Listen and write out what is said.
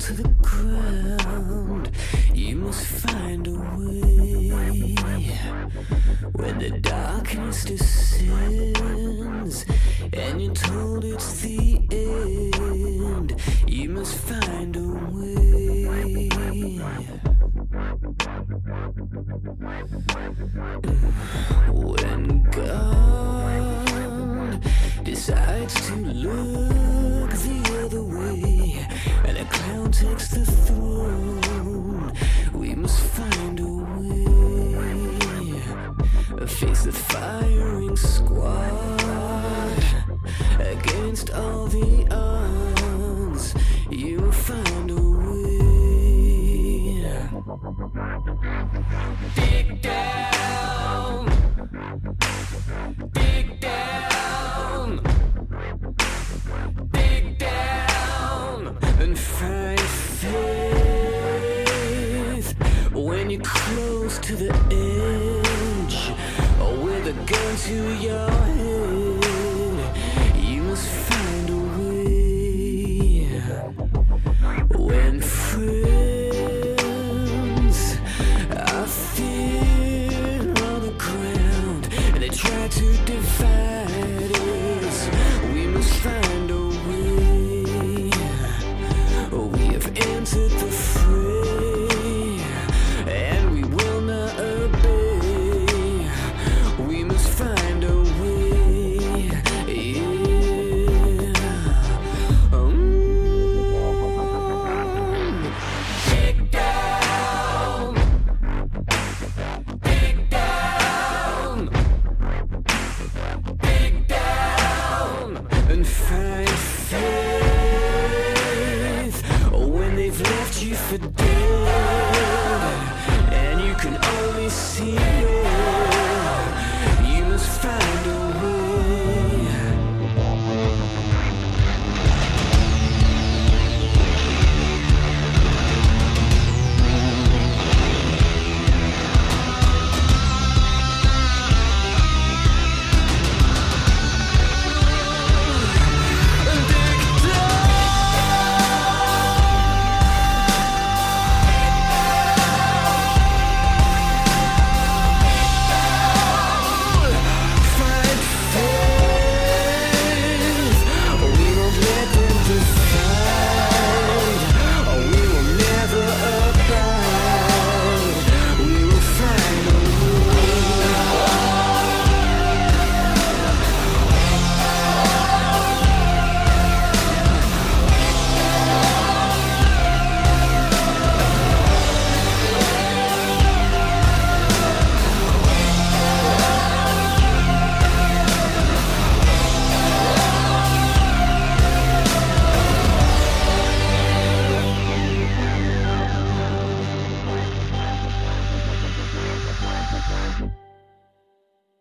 to the ground, you must find a way. The darkness descends and you're told it's the end, you must find a way. When God decides to look the other way and a clown takes the throne, we must find Face the firing squad against all the odds. You'll find a way. Dig down. Dig down. Dig down and find faith when you're close to the with a gun to your head. You must find a way. When friends are thin on the ground and they try to divide us, we must find a way. We have entered the and you can only